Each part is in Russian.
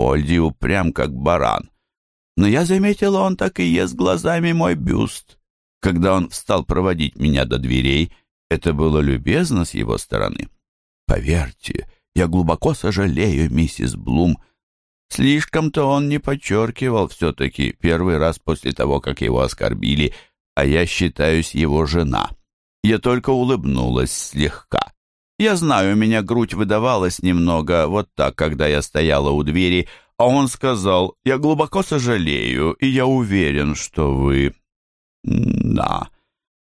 Спольди упрям, как баран. Но я заметила, он так и ест глазами мой бюст. Когда он встал проводить меня до дверей, это было любезно с его стороны. Поверьте, я глубоко сожалею, миссис Блум. Слишком-то он не подчеркивал все-таки первый раз после того, как его оскорбили, а я считаюсь его жена. Я только улыбнулась слегка. Я знаю, у меня грудь выдавалась немного, вот так, когда я стояла у двери, а он сказал, «Я глубоко сожалею, и я уверен, что вы...» «Да,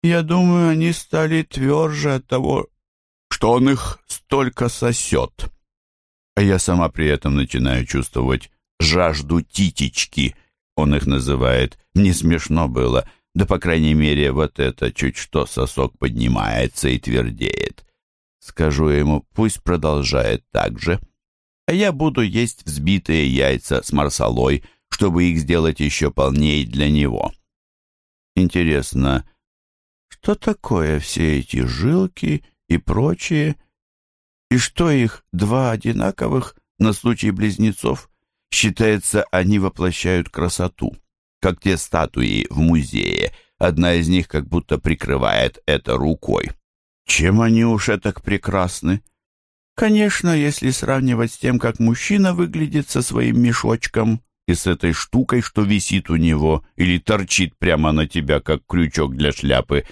я думаю, они стали тверже от того, что он их столько сосет». А я сама при этом начинаю чувствовать жажду титечки, он их называет. Не смешно было, да, по крайней мере, вот это чуть что сосок поднимается и твердеет. Скажу ему, пусть продолжает так же. А я буду есть взбитые яйца с марсалой, чтобы их сделать еще полнее для него. Интересно, что такое все эти жилки и прочее? И что их два одинаковых на случай близнецов? Считается, они воплощают красоту, как те статуи в музее. Одна из них как будто прикрывает это рукой. Чем они уж так прекрасны? Конечно, если сравнивать с тем, как мужчина выглядит со своим мешочком и с этой штукой, что висит у него или торчит прямо на тебя, как крючок для шляпы,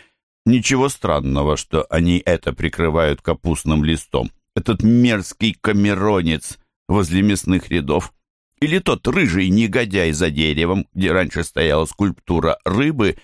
ничего странного, что они это прикрывают капустным листом. Этот мерзкий камеронец возле мясных рядов. Или тот рыжий негодяй за деревом, где раньше стояла скульптура рыбы,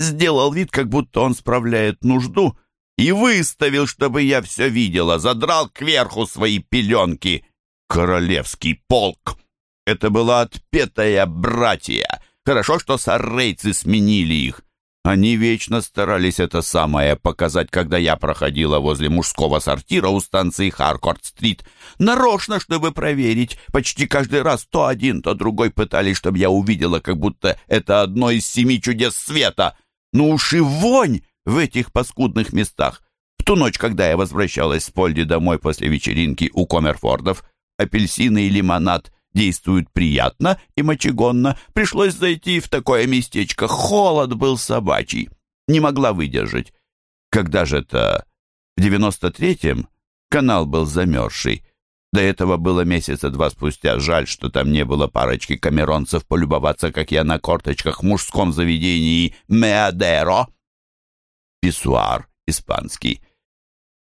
сделал вид, как будто он справляет нужду, и выставил, чтобы я все видела, задрал кверху свои пеленки. Королевский полк! Это была отпетая братья. Хорошо, что саррейцы сменили их. Они вечно старались это самое показать, когда я проходила возле мужского сортира у станции Харкорт-стрит. Нарочно, чтобы проверить. Почти каждый раз то один, то другой пытались, чтобы я увидела, как будто это одно из семи чудес света. Ну уж и вонь в этих паскудных местах. В ту ночь, когда я возвращалась с Польди домой после вечеринки у Комерфордов, апельсины и лимонад — действуют приятно и мочегонно. Пришлось зайти в такое местечко. Холод был собачий. Не могла выдержать. Когда же это? В девяносто третьем канал был замерзший. До этого было месяца два спустя. Жаль, что там не было парочки камеронцев полюбоваться, как я на корточках в мужском заведении «Меадеро». Писсуар испанский.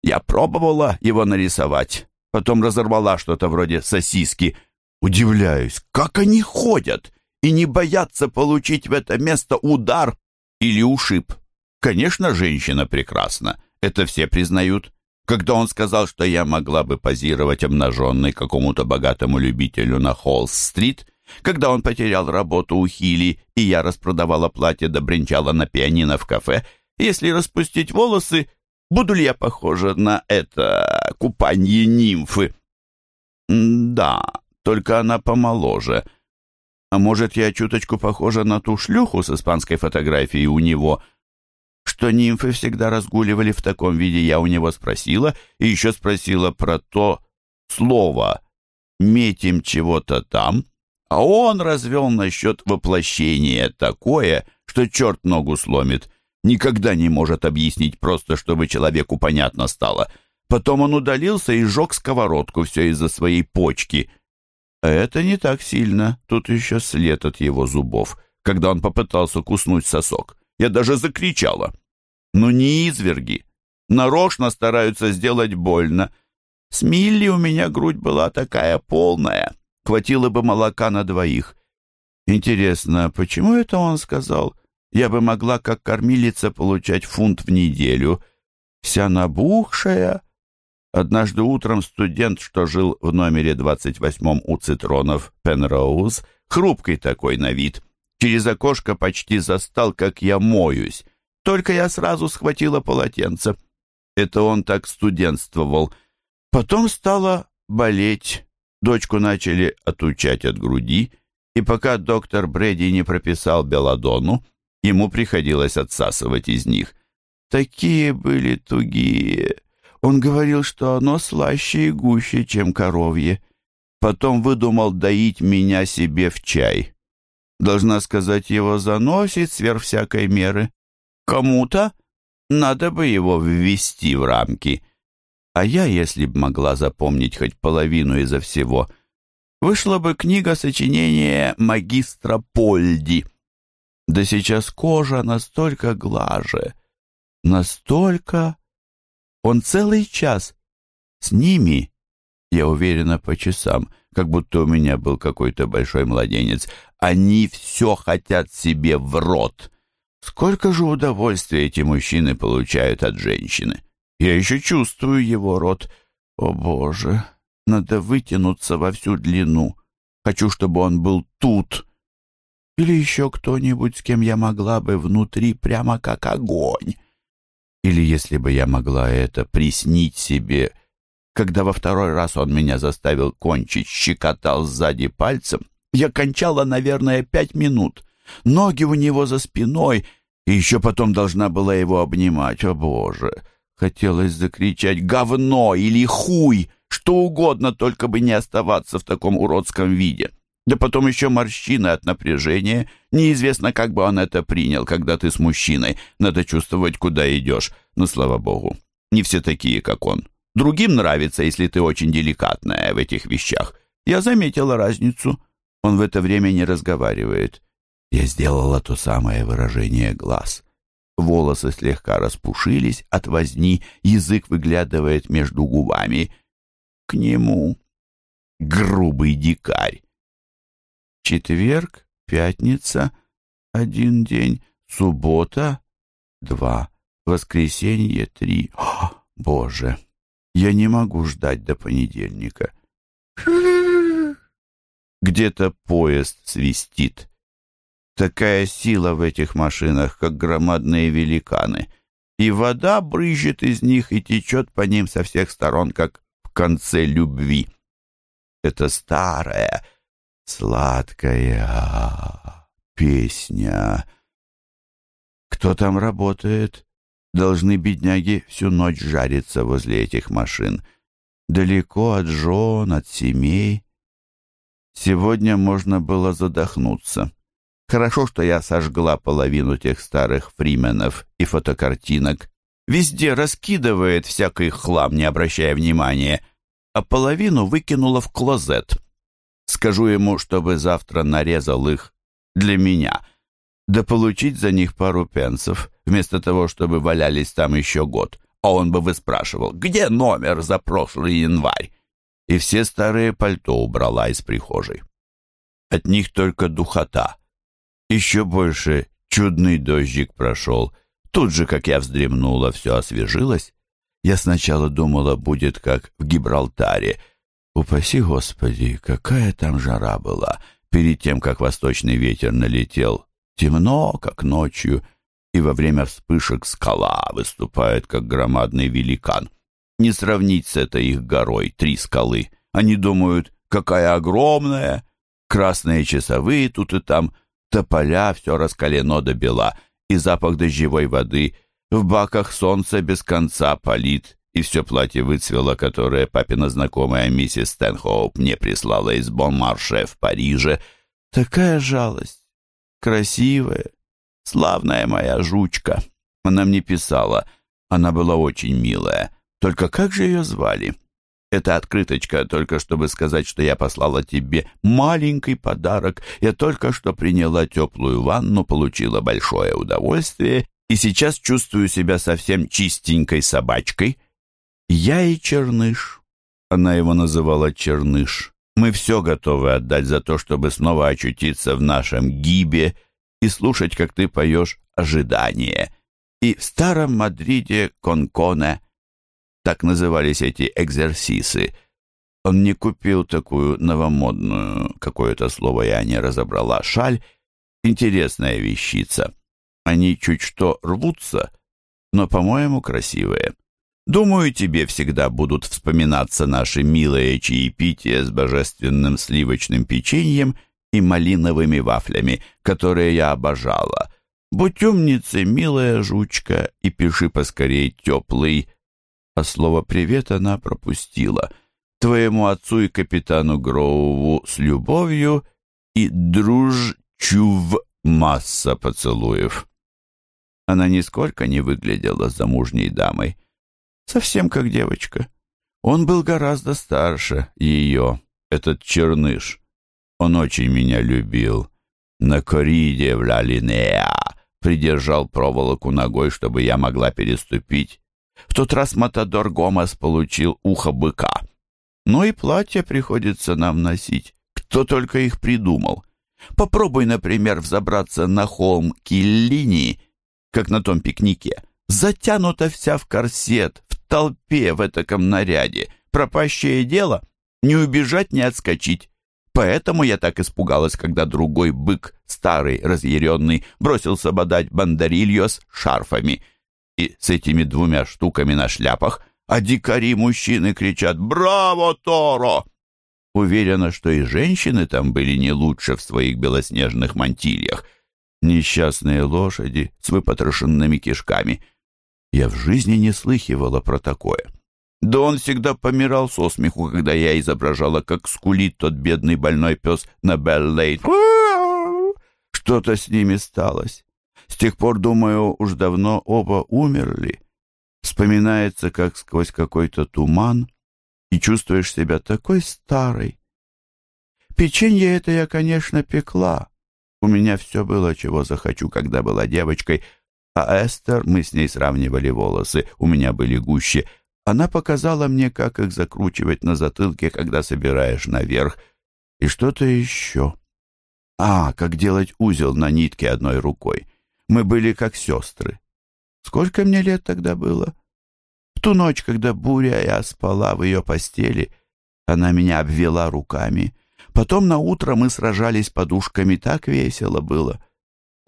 Я пробовала его нарисовать. Потом разорвала что-то вроде сосиски – Удивляюсь, как они ходят и не боятся получить в это место удар или ушиб. Конечно, женщина прекрасна, это все признают. Когда он сказал, что я могла бы позировать обнаженной какому-то богатому любителю на Холл-стрит, когда он потерял работу у Хили, и я распродавала платье да бренчала на пианино в кафе, если распустить волосы, буду ли я похожа на это купание нимфы? Да, только она помоложе. А может, я чуточку похожа на ту шлюху с испанской фотографией у него? Что нимфы всегда разгуливали в таком виде, я у него спросила, и еще спросила про то слово «метим чего-то там», а он развел насчет воплощения такое, что черт ногу сломит. Никогда не может объяснить просто, чтобы человеку понятно стало. Потом он удалился и сжег сковородку все из-за своей почки — это не так сильно. Тут еще след от его зубов, когда он попытался куснуть сосок. Я даже закричала. «Ну, не изверги. Нарочно стараются сделать больно. С Милли у меня грудь была такая полная. Хватило бы молока на двоих. Интересно, почему это он сказал? Я бы могла как кормилица получать фунт в неделю. Вся набухшая, Однажды утром студент, что жил в номере 28 у Цитронов, Пенроуз, хрупкий такой на вид, через окошко почти застал, как я моюсь. Только я сразу схватила полотенце. Это он так студентствовал. Потом стало болеть. Дочку начали отучать от груди, и пока доктор Брэди не прописал белладону, ему приходилось отсасывать из них. Такие были тугие. Он говорил, что оно слаще и гуще, чем коровье. Потом выдумал доить меня себе в чай. Должна сказать, его заносит сверх всякой меры. Кому-то надо бы его ввести в рамки. А я, если б могла запомнить хоть половину изо всего, вышла бы книга сочинения магистра Польди. Да сейчас кожа настолько глаже, настолько... Он целый час с ними, я уверена по часам, как будто у меня был какой-то большой младенец. Они все хотят себе в рот. Сколько же удовольствия эти мужчины получают от женщины. Я еще чувствую его рот. О, Боже, надо вытянуться во всю длину. Хочу, чтобы он был тут. Или еще кто-нибудь, с кем я могла бы внутри прямо как огонь. Или если бы я могла это приснить себе, когда во второй раз он меня заставил кончить, щекотал сзади пальцем, я кончала, наверное, пять минут. Ноги у него за спиной, и еще потом должна была его обнимать. О, Боже! Хотелось закричать «говно» или «хуй», что угодно, только бы не оставаться в таком уродском виде. Да потом еще морщины от напряжения. Неизвестно, как бы он это принял, когда ты с мужчиной. Надо чувствовать, куда идешь. Но, слава богу, не все такие, как он. Другим нравится, если ты очень деликатная в этих вещах. Я заметила разницу. Он в это время не разговаривает. Я сделала то самое выражение глаз. Волосы слегка распушились от возни, язык выглядывает между губами. К нему. Грубый дикарь. Четверг, пятница, один день, суббота, два, воскресенье, три. О, Боже! Я не могу ждать до понедельника. Где-то поезд свистит. Такая сила в этих машинах, как громадные великаны. И вода брызжет из них и течет по ним со всех сторон, как в конце любви. Это старая, сладкая песня. Кто там работает? Должны бедняги всю ночь жариться возле этих машин. Далеко от жен, от семей. Сегодня можно было задохнуться. Хорошо, что я сожгла половину тех старых фрименов и фотокартинок. Везде раскидывает всякий хлам, не обращая внимания, а половину выкинула в клозет. Скажу ему, чтобы завтра нарезал их для меня, да получить за них пару пенсов вместо того, чтобы валялись там еще год. А он бы выспрашивал, где номер за прошлый январь? И все старые пальто убрала из прихожей. От них только духота. Еще больше чудный дождик прошел. Тут же, как я вздремнула, все освежилось. Я сначала думала, будет как в Гибралтаре. Упаси Господи, какая там жара была, перед тем, как восточный ветер налетел. Темно, как ночью, и во время вспышек скала выступает, как громадный великан. Не сравнить с этой их горой три скалы. Они думают, какая огромная. Красные часовые тут и там, тополя, все раскалено до бела, и запах дождевой воды. В баках солнце без конца палит, и все платье выцвело, которое папина знакомая миссис Стэнхоуп мне прислала из Бонмарше в Париже. Такая жалость. Красивая, Славная моя жучка. Она мне писала. Она была очень милая. Только как же ее звали? Это открыточка, только чтобы сказать, что я послала тебе маленький подарок. Я только что приняла теплую ванну, получила большое удовольствие и сейчас чувствую себя совсем чистенькой собачкой. Я и Черныш. Она его называла Черныш. Мы все готовы отдать за то, чтобы снова очутиться в нашем гибе, и слушать, как ты поешь «Ожидание». И в старом Мадриде Конконе, так назывались эти экзерсисы, он не купил такую новомодную, какое-то слово я не разобрала, шаль, интересная вещица. Они чуть что рвутся, но, по-моему, красивые. Думаю, тебе всегда будут вспоминаться наши милые чаепития с божественным сливочным печеньем — и малиновыми вафлями, которые я обожала. Будь умницей, милая жучка, и пиши поскорей теплый. А слово «привет» она пропустила. твоему отцу и капитану Гроуву с любовью и друж чув масса поцелуев. Она нисколько не выглядела замужней дамой, совсем как девочка. Он был гораздо старше ее, этот черныш. Он очень меня любил. На кориде в Лалинеа придержал проволоку ногой, чтобы я могла переступить. В тот раз Матадор Гомес получил ухо быка. Ну и платья приходится нам носить. Кто только их придумал. Попробуй, например, взобраться на холм Киллини, как на том пикнике. Затянута вся в корсет, толпе в этаком наряде. Пропащее дело — не убежать, не отскочить. Поэтому я так испугалась, когда другой бык, старый, разъяренный, бросился бодать бандарильо с шарфами. И с этими двумя штуками на шляпах, а дикари-мужчины кричат «Браво, Торо!» Уверена, что и женщины там были не лучше в своих белоснежных мантильях. Несчастные лошади с выпотрошенными кишками. Я в жизни не слыхивала про такое. Да он всегда помирал со смеху, когда я изображала, как скулит тот бедный больной пес на Беллейн. Что-то с ними сталось. С тех пор, думаю, уж давно оба умерли. Вспоминается, как сквозь какой-то туман, и чувствуешь себя такой старой. Печенье это я, конечно, пекла. У меня все было, чего захочу, когда была девочкой, а Эстер, мы с ней сравнивали волосы, у меня были гуще — она показала мне, как их закручивать на затылке, когда собираешь наверх, и что-то еще. А, как делать узел на нитке одной рукой. Мы были как сестры. Сколько мне лет тогда было? В ту ночь, когда буря я спала в ее постели, она меня обвела руками. Потом на утро мы сражались подушками, так весело было.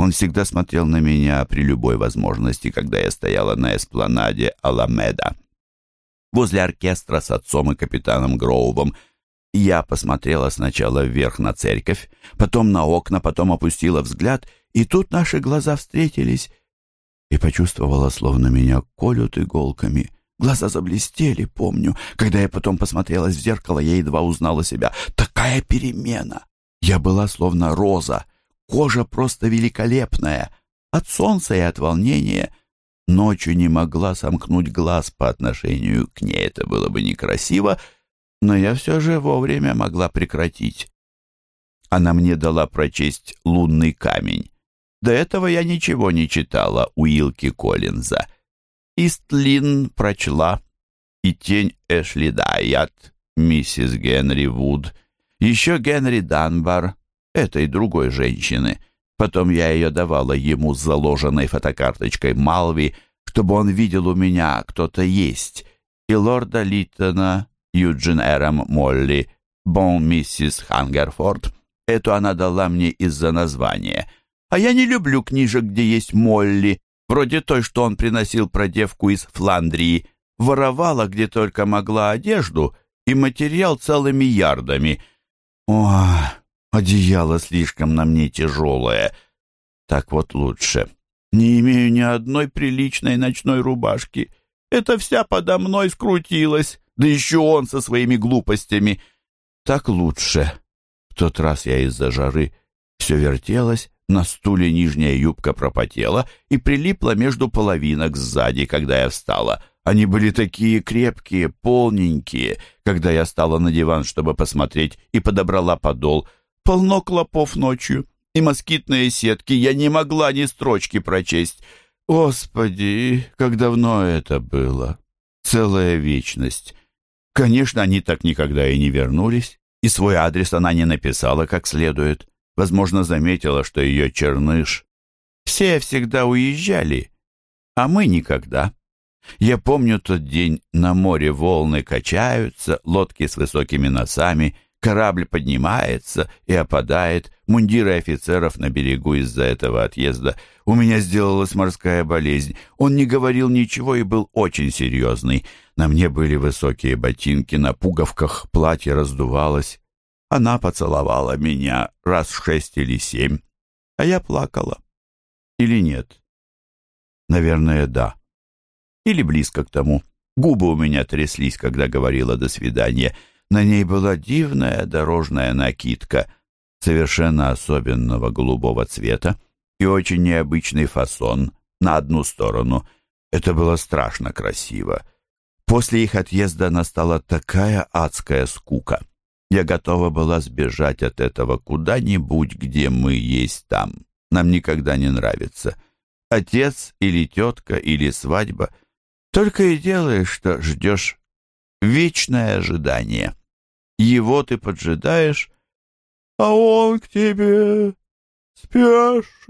Он всегда смотрел на меня при любой возможности, когда я стояла на эспланаде Аламеда возле оркестра с отцом и капитаном Гроувом. Я посмотрела сначала вверх на церковь, потом на окна, потом опустила взгляд, и тут наши глаза встретились, и почувствовала, словно меня колют иголками. Глаза заблестели, помню. Когда я потом посмотрелась в зеркало, я едва узнала себя. Такая перемена! Я была словно роза, кожа просто великолепная, от солнца и от волнения — Ночью не могла сомкнуть глаз по отношению к ней. Это было бы некрасиво, но я все же вовремя могла прекратить. Она мне дала прочесть «Лунный камень». До этого я ничего не читала у Илки Коллинза. Истлин прочла и «Тень Эшли Дайят», миссис Генри Вуд, еще Генри Данбар, этой другой женщины — Потом я ее давала ему с заложенной фотокарточкой Малви, чтобы он видел у меня кто-то есть. И лорда Литтона, Юджин Эром Молли, Бон миссис Хангерфорд. Эту она дала мне из-за названия. А я не люблю книжек, где есть Молли, вроде той, что он приносил про девку из Фландрии. Воровала, где только могла, одежду и материал целыми ярдами. Ох... Одеяло слишком на мне тяжелое. Так вот лучше. Не имею ни одной приличной ночной рубашки. Это вся подо мной скрутилась. Да еще он со своими глупостями. Так лучше. В тот раз я из-за жары все вертелась, на стуле нижняя юбка пропотела и прилипла между половинок сзади, когда я встала. Они были такие крепкие, полненькие, когда я стала на диван, чтобы посмотреть, и подобрала подол — полно клопов ночью, и москитные сетки, я не могла ни строчки прочесть. Господи, как давно это было! Целая вечность. Конечно, они так никогда и не вернулись, и свой адрес она не написала как следует. Возможно, заметила, что ее черныш. Все всегда уезжали, а мы никогда. Я помню тот день, на море волны качаются, лодки с высокими носами — Корабль поднимается и опадает, мундиры офицеров на берегу из-за этого отъезда. У меня сделалась морская болезнь. Он не говорил ничего и был очень серьезный. На мне были высокие ботинки, на пуговках платье раздувалось. Она поцеловала меня раз шесть или семь, а я плакала. Или нет? Наверное, да. Или близко к тому. Губы у меня тряслись, когда говорила «до свидания», На ней была дивная дорожная накидка совершенно особенного голубого цвета и очень необычный фасон на одну сторону. Это было страшно красиво. После их отъезда настала такая адская скука. Я готова была сбежать от этого куда-нибудь, где мы есть там. Нам никогда не нравится. Отец или тетка или свадьба. Только и делаешь, что ждешь вечное ожидание. Его ты поджидаешь, а он к тебе спешит.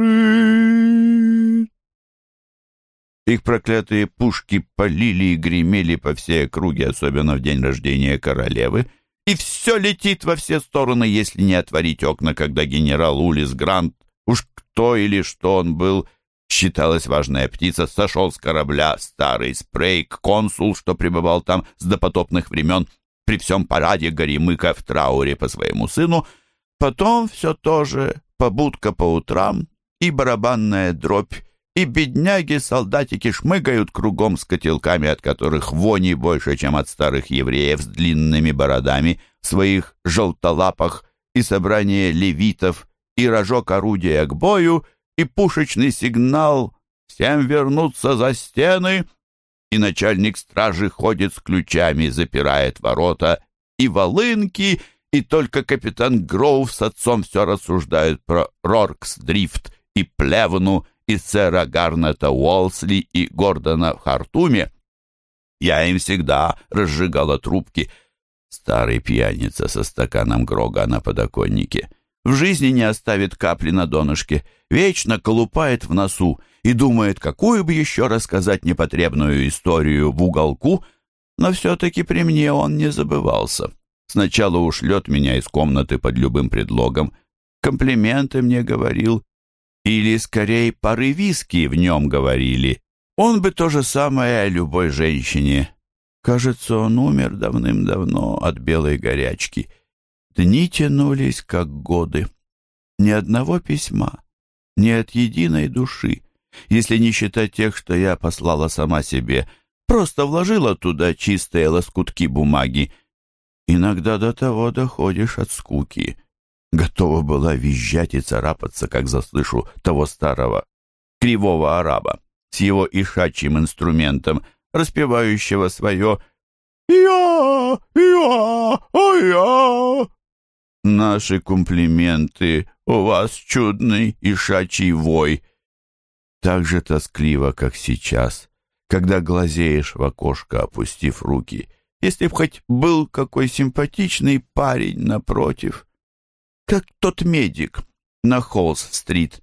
Их проклятые пушки полили и гремели по всей округе, особенно в день рождения королевы, и все летит во все стороны, если не отворить окна, когда генерал Улис Грант, уж кто или что он был, считалась важная птица, сошел с корабля старый спрейк, консул, что пребывал там с допотопных времен, при всем параде Горемыка в трауре по своему сыну, потом все то же, побудка по утрам и барабанная дробь, и бедняги-солдатики шмыгают кругом с котелками, от которых вони больше, чем от старых евреев с длинными бородами, в своих желтолапах, и собрание левитов, и рожок орудия к бою, и пушечный сигнал «Всем вернуться за стены!» И начальник стражи ходит с ключами, запирает ворота, и волынки, и только капитан Гроув с отцом все рассуждают про Роркс-дрифт и Плевну, и сэра Гарнета Уолсли и Гордона в Хартуме. Я им всегда разжигала трубки. Старый пьяница со стаканом Грога на подоконнике. В жизни не оставит капли на донышке, вечно колупает в носу и думает, какую бы еще рассказать непотребную историю в уголку, но все-таки при мне он не забывался. Сначала ушлет меня из комнаты под любым предлогом, комплименты мне говорил, или, скорее, порывиски в нем говорили. Он бы то же самое о любой женщине. Кажется, он умер давным-давно от белой горячки. Дни тянулись, как годы. Ни одного письма, ни от единой души, если не считать тех, что я послала сама себе, просто вложила туда чистые лоскутки бумаги. Иногда до того доходишь от скуки, готова была визжать и царапаться, как заслышу того старого кривого араба с его ишачьим инструментом, распевающего свое «Я, я, а я». Наши комплименты, у вас чудный ишачий вой. Так же тоскливо, как сейчас, когда глазеешь в окошко, опустив руки, если б хоть был какой симпатичный парень напротив как тот медик на Холлс-стрит,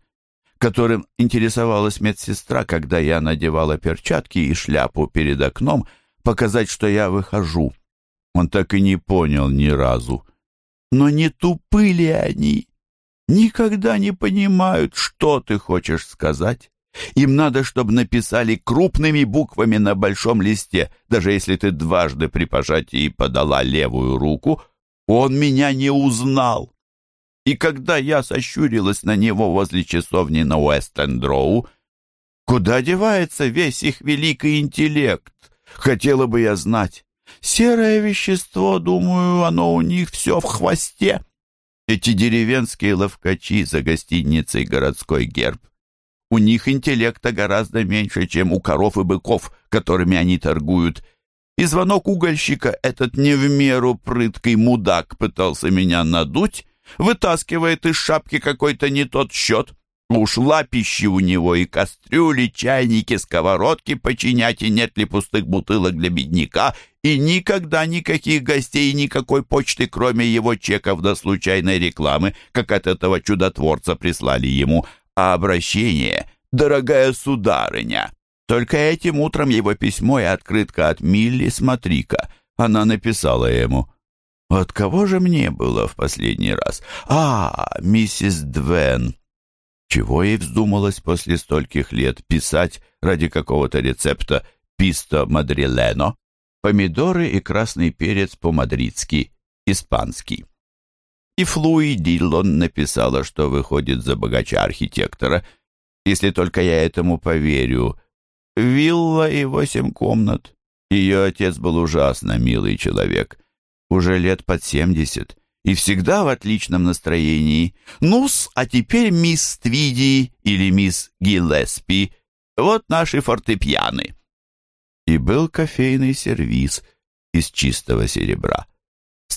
которым интересовалась медсестра, когда я надевала перчатки и шляпу перед окном, показать, что я выхожу. Он так и не понял ни разу. Но не тупы ли они? Никогда не понимают, что ты хочешь сказать. Им надо, чтобы написали крупными буквами на большом листе, даже если ты дважды при пожатии подала левую руку. Он меня не узнал. И когда я сощурилась на него возле часовни на Уэст-Энд-Дроу, куда девается весь их великий интеллект? Хотела бы я знать. Серое вещество, думаю, оно у них все в хвосте. Эти деревенские ловкачи за гостиницей «Городской герб». У них интеллекта гораздо меньше, чем у коров и быков, которыми они торгуют. И звонок угольщика, этот не в меру прыткий мудак, пытался меня надуть, вытаскивает из шапки какой-то не тот счет. Уж лапищи у него и кастрюли, чайники, сковородки починять, и нет ли пустых бутылок для бедняка, и никогда никаких гостей и никакой почты, кроме его чеков до случайной рекламы, как от этого чудотворца прислали ему, а обращение «Дорогая сударыня». Только этим утром его письмо и открытка от Милли, смотри-ка, она написала ему – от кого же мне было в последний раз? А, миссис Двен. Чего ей вздумалось после стольких лет писать ради какого-то рецепта писто мадрилено? Помидоры и красный перец по-мадридски, испанский. И Флуи Диллон написала, что выходит за богача-архитектора. Если только я этому поверю. Вилла и восемь комнат. Ее отец был ужасно милый человек. уже лет под семьдесят, и всегда в отличном настроении. Ну-с, а теперь мисс Твиди или мисс Гиллеспи, вот наши фортепианы. И был кофейный сервиз из чистого серебра.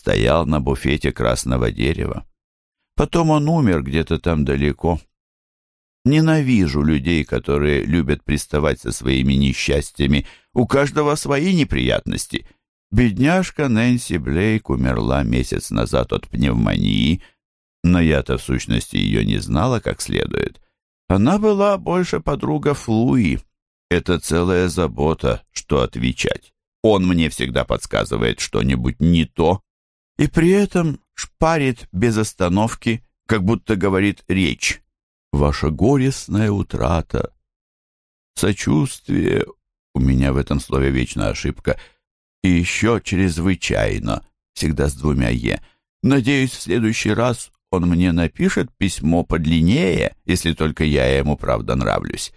Стоял на буфете красного дерева. Потом он умер где-то там далеко. Ненавижу людей, которые любят приставать со своими несчастьями. У каждого свои неприятности. Бедняжка Нэнси Блейк умерла месяц назад от пневмонии, но я-то в сущности ее не знала как следует. Она была больше подруга Флуи. Это целая забота, что отвечать. Он мне всегда подсказывает что-нибудь не то, и при этом шпарит без остановки, как будто говорит речь ваша горестная утрата. Сочувствие, у меня в этом слове вечная ошибка, и еще чрезвычайно, всегда с двумя «е». Надеюсь, в следующий раз он мне напишет письмо подлиннее, если только я ему правда нравлюсь.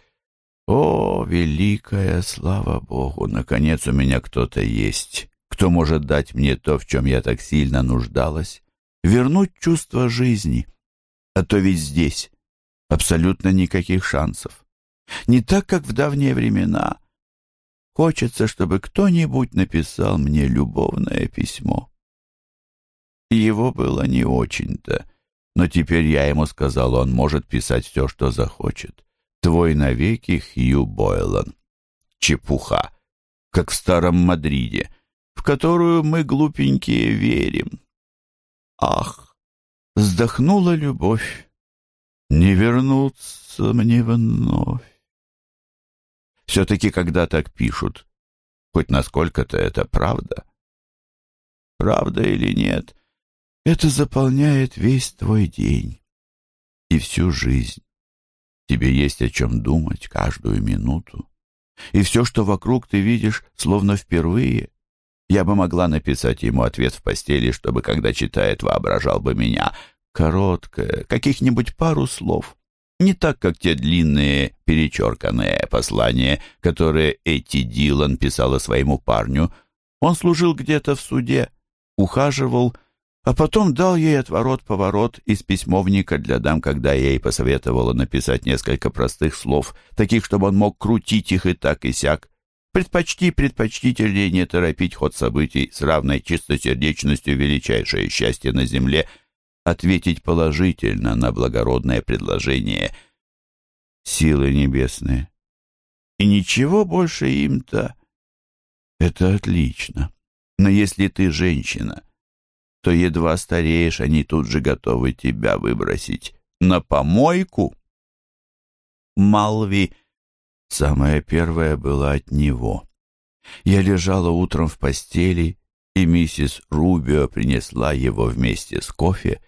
О, великая слава Богу, наконец у меня кто-то есть, кто может дать мне то, в чем я так сильно нуждалась, вернуть чувство жизни. А то ведь здесь, абсолютно никаких шансов. Не так, как в давние времена. Хочется, чтобы кто-нибудь написал мне любовное письмо. его было не очень-то, но теперь я ему сказал, он может писать все, что захочет. Твой навеки Хью Бойлан. Чепуха, как в старом Мадриде, в которую мы, глупенькие, верим. Ах, вздохнула любовь не вернуться мне вновь. Все-таки, когда так пишут, хоть насколько-то это правда. Правда или нет, это заполняет весь твой день и всю жизнь. Тебе есть о чем думать каждую минуту. И все, что вокруг ты видишь, словно впервые. Я бы могла написать ему ответ в постели, чтобы, когда читает, воображал бы меня — короткое, каких-нибудь пару слов. Не так, как те длинные, перечерканные послания, которые Эти Дилан писала своему парню. Он служил где-то в суде, ухаживал, а потом дал ей отворот-поворот из письмовника для дам, когда я ей посоветовала написать несколько простых слов, таких, чтобы он мог крутить их и так, и сяк. Предпочти предпочтительнее не торопить ход событий с равной чистосердечностью величайшее счастье на земле — ответить положительно на благородное предложение силы небесные. И ничего больше им-то. Это отлично. Но если ты женщина, то едва стареешь, они тут же готовы тебя выбросить на помойку. Малви самое первое было от него. Я лежала утром в постели, и миссис Рубио принесла его вместе с кофе,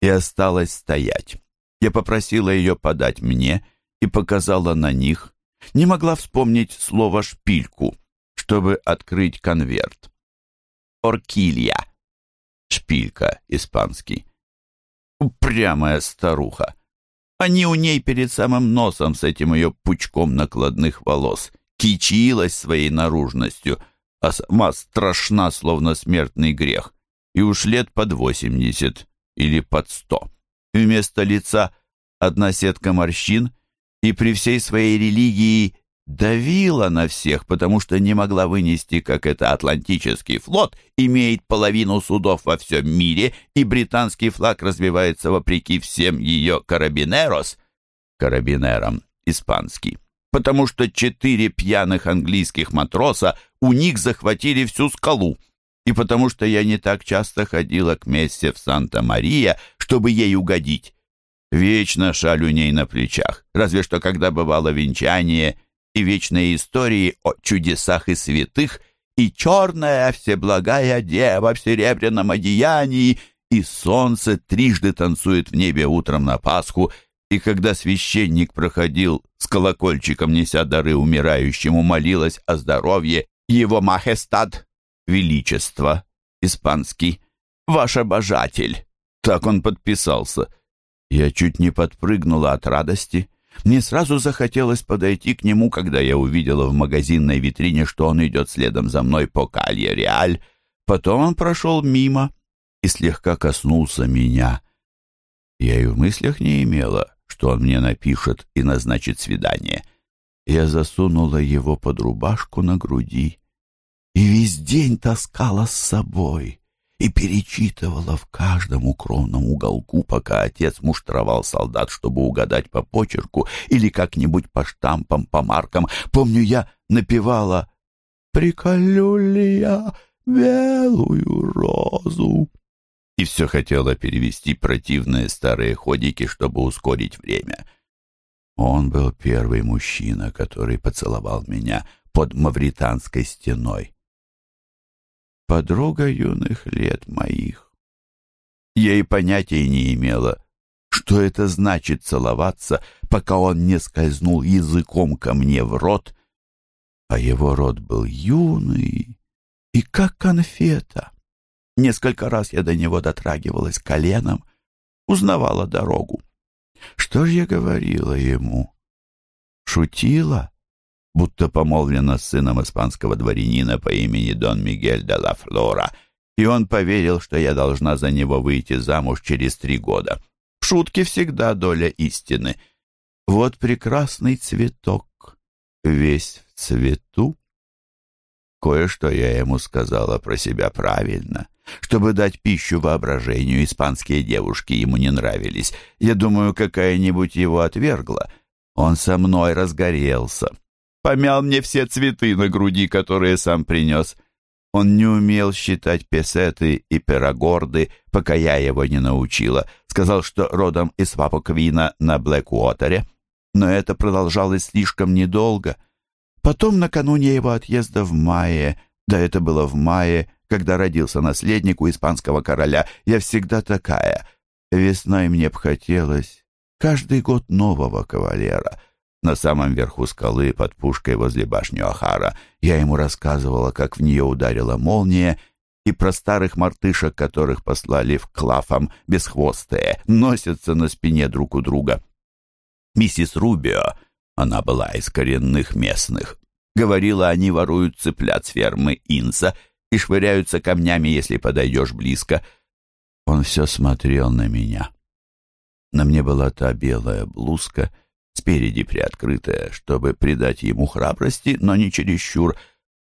и осталась стоять. Я попросила ее подать мне и показала на них. Не могла вспомнить слово «шпильку», чтобы открыть конверт. «Оркилья». Шпилька, испанский. Упрямая старуха. Они у ней перед самым носом с этим ее пучком накладных волос. Кичилась своей наружностью, а сама страшна, словно смертный грех. И уж лет под восемьдесят или под сто. Вместо лица одна сетка морщин, и при всей своей религии давила на всех, потому что не могла вынести, как это Атлантический флот имеет половину судов во всем мире, и британский флаг развивается вопреки всем ее карабинерос, карабинерам испанский, потому что четыре пьяных английских матроса у них захватили всю скалу, и потому что я не так часто ходила к мессе в Санта-Мария, чтобы ей угодить. Вечно шаль у ней на плечах, разве что когда бывало венчание и вечные истории о чудесах и святых, и черная всеблагая дева в серебряном одеянии, и солнце трижды танцует в небе утром на Пасху, и когда священник проходил с колокольчиком, неся дары умирающему, молилась о здоровье его махестад Величество, испанский, ваш обожатель. Так он подписался. Я чуть не подпрыгнула от радости. Мне сразу захотелось подойти к нему, когда я увидела в магазинной витрине, что он идет следом за мной по Калье Реаль. Потом он прошел мимо и слегка коснулся меня. Я и в мыслях не имела, что он мне напишет и назначит свидание. Я засунула его под рубашку на груди и весь день таскала с собой и перечитывала в каждом укромном уголку, пока отец муштровал солдат, чтобы угадать по почерку или как-нибудь по штампам, по маркам. Помню, я напевала «Приколю ли я белую розу?» и все хотела перевести противные старые ходики, чтобы ускорить время. Он был первый мужчина, который поцеловал меня под мавританской стеной подруга юных лет моих. Я и понятия не имела, что это значит целоваться, пока он не скользнул языком ко мне в рот, а его рот был юный и как конфета. Несколько раз я до него дотрагивалась коленом, узнавала дорогу. Что ж я говорила ему? Шутила? Будто помолвлена с сыном испанского дворянина по имени Дон Мигель де ла Флора, и он поверил, что я должна за него выйти замуж через три года. В шутке всегда доля истины. Вот прекрасный цветок, весь в цвету. Кое-что я ему сказала про себя правильно. Чтобы дать пищу воображению, испанские девушки ему не нравились. Я думаю, какая-нибудь его отвергла. Он со мной разгорелся помял мне все цветы на груди, которые сам принес. Он не умел считать песеты и пирогорды, пока я его не научила. Сказал, что родом из Вапоквина на Блэкуотере. Но это продолжалось слишком недолго. Потом, накануне его отъезда в мае, да это было в мае, когда родился наследник у испанского короля, я всегда такая. Весной мне б хотелось каждый год нового кавалера — на самом верху скалы под пушкой возле башни Охара я ему рассказывала, как в нее ударила молния, и про старых мартышек, которых послали в клафом бесхвостые, носятся на спине друг у друга. Миссис Рубио, она была из коренных местных, говорила, они воруют цыплят с фермы Инса и швыряются камнями, если подойдешь близко. Он все смотрел на меня. На мне была та белая блузка — спереди приоткрытая, чтобы придать ему храбрости, но не чересчур.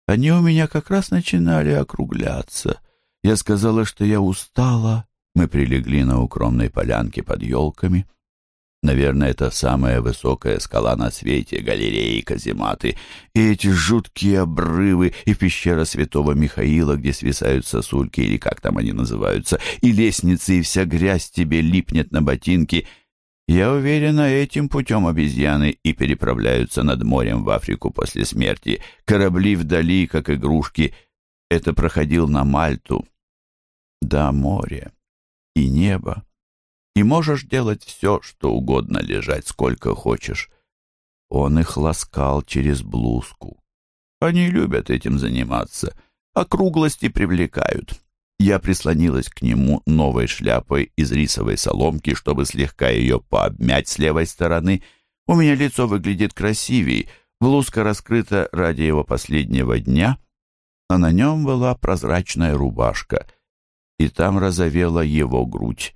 Они у меня как раз начинали округляться. Я сказала, что я устала. Мы прилегли на укромной полянке под елками. Наверное, это самая высокая скала на свете, галереи и казематы. И эти жуткие обрывы, и пещера святого Михаила, где свисают сосульки, или как там они называются, и лестницы, и вся грязь тебе липнет на ботинки — я уверена, этим путем обезьяны и переправляются над морем в Африку после смерти. Корабли вдали, как игрушки. Это проходил на Мальту. Да, море и небо. И можешь делать все, что угодно, лежать сколько хочешь. Он их ласкал через блузку. Они любят этим заниматься. Округлости привлекают. Я прислонилась к нему новой шляпой из рисовой соломки, чтобы слегка ее пообмять с левой стороны. У меня лицо выглядит красивей, блузка раскрыта ради его последнего дня, а на нем была прозрачная рубашка, и там разовела его грудь.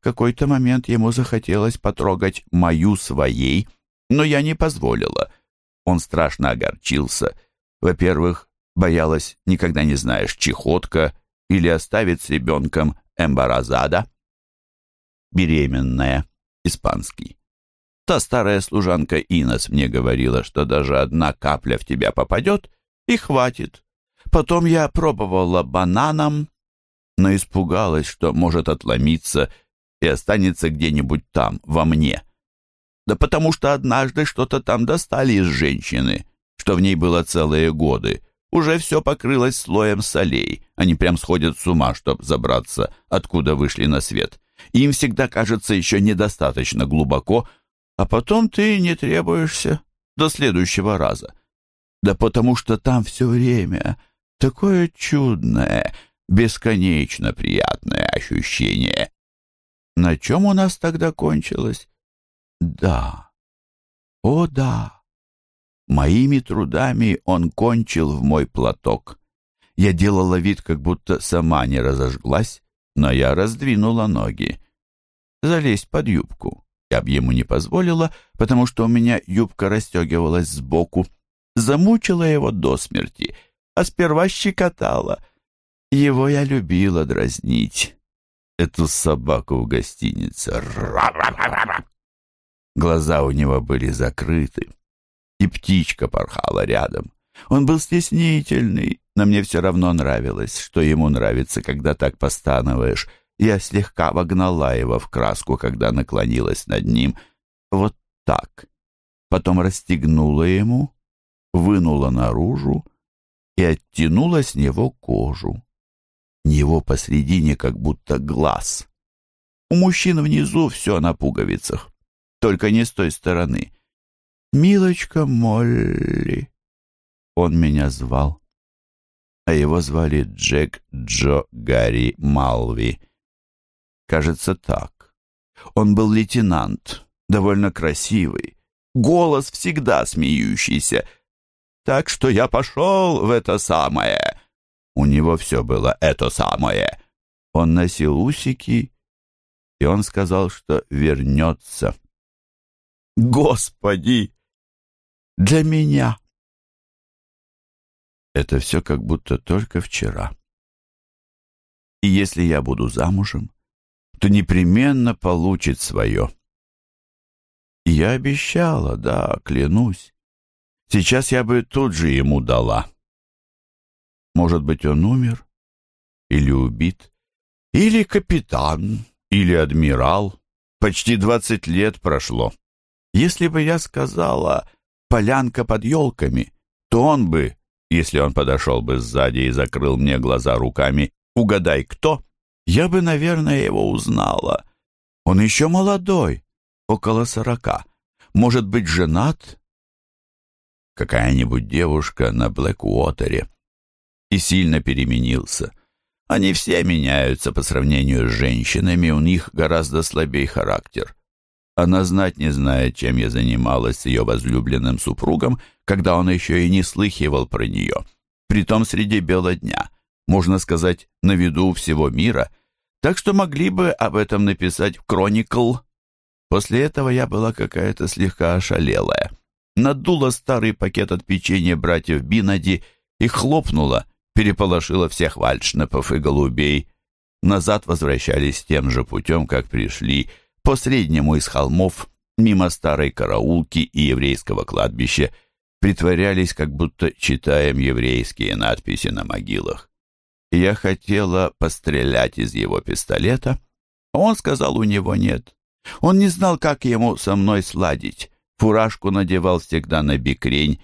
В какой-то момент ему захотелось потрогать мою своей, но я не позволила. Он страшно огорчился. Во-первых, боялась, никогда не знаешь, чехотка или оставит с ребенком эмбаразада. Беременная, испанский. Та старая служанка Инос мне говорила, что даже одна капля в тебя попадет, и хватит. Потом я пробовала бананом, но испугалась, что может отломиться и останется где-нибудь там, во мне. Да потому что однажды что-то там достали из женщины, что в ней было целые годы, уже все покрылось слоем солей. Они прям сходят с ума, чтобы забраться, откуда вышли на свет. Им всегда кажется еще недостаточно глубоко, а потом ты не требуешься до следующего раза. Да потому что там все время такое чудное, бесконечно приятное ощущение. На чем у нас тогда кончилось? Да. О, да. Моими трудами он кончил в мой платок. Я делала вид, как будто сама не разожглась, но я раздвинула ноги. Залезть под юбку я бы ему не позволила, потому что у меня юбка расстегивалась сбоку. Замучила его до смерти, а сперва щекотала. Его я любила дразнить. Эту собаку в гостинице. Глаза у него были закрыты, и птичка порхала рядом. Он был стеснительный, но мне все равно нравилось, что ему нравится, когда так постанываешь. Я слегка вогнала его в краску, когда наклонилась над ним. Вот так. Потом расстегнула ему, вынула наружу и оттянула с него кожу. Него посредине как будто глаз. У мужчин внизу все на пуговицах, только не с той стороны. «Милочка Молли», он меня звал. А его звали Джек Джо Гарри Малви. Кажется, так. Он был лейтенант, довольно красивый, голос всегда смеющийся. Так что я пошел в это самое. У него все было это самое. Он носил усики, и он сказал, что вернется. Господи! Для меня! Это все как будто только вчера. И если я буду замужем, то непременно получит свое. Я обещала, да, клянусь. Сейчас я бы тут же ему дала. Может быть, он умер? Или убит? Или капитан? Или адмирал? Почти двадцать лет прошло. Если бы я сказала «полянка под елками», то он бы, если он подошел бы сзади и закрыл мне глаза руками, угадай, кто, я бы, наверное, его узнала. Он еще молодой, около сорока. Может быть, женат? Какая-нибудь девушка на Блэкуотере. И сильно переменился. Они все меняются по сравнению с женщинами, у них гораздо слабей характер. Она знать не знает, чем я занималась с ее возлюбленным супругом, когда он еще и не слыхивал про нее. Притом среди бела дня, можно сказать, на виду всего мира — так что могли бы об этом написать в «Кроникл». После этого я была какая-то слегка ошалелая. Надула старый пакет от печенья братьев Бинади и хлопнула, переполошила всех вальшнепов и голубей. Назад возвращались тем же путем, как пришли, по среднему из холмов, мимо старой караулки и еврейского кладбища, притворялись, как будто читаем еврейские надписи на могилах. Я хотела пострелять из его пистолета, а он сказал, у него нет. Он не знал, как ему со мной сладить. Фуражку надевал всегда на бикрень,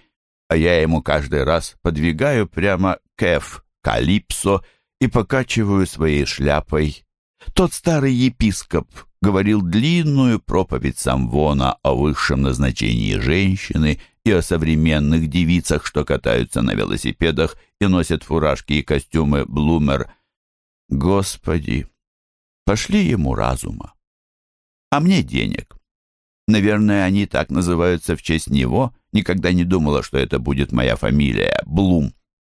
а я ему каждый раз подвигаю прямо кэф, калипсо и покачиваю своей шляпой. Тот старый епископ говорил длинную проповедь Самвона о высшем назначении женщины и о современных девицах, что катаются на велосипедах и носят фуражки и костюмы Блумер. Господи, пошли ему разума. А мне денег. Наверное, они так называются в честь него. Никогда не думала, что это будет моя фамилия, Блум.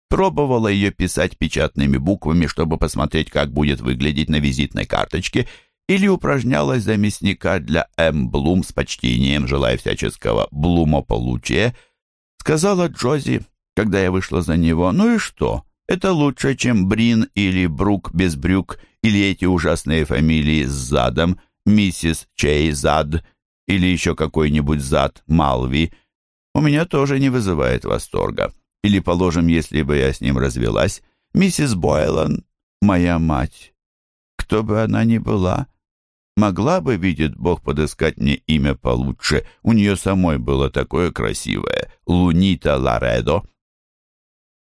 Пробовала ее писать печатными буквами, чтобы посмотреть, как будет выглядеть на визитной карточке, или упражнялась за мясника для М. Блум с почтением, желая всяческого блумополучия, сказала Джози, когда я вышла за него, «Ну и что? Это лучше, чем Брин или Брук без брюк, или эти ужасные фамилии с задом, миссис Чей Зад, или еще какой-нибудь Зад Малви. У меня тоже не вызывает восторга. Или, положим, если бы я с ним развелась, миссис Бойлан, моя мать. Кто бы она ни была, Могла бы, видит Бог, подыскать мне имя получше. У нее самой было такое красивое. Лунита Ларедо.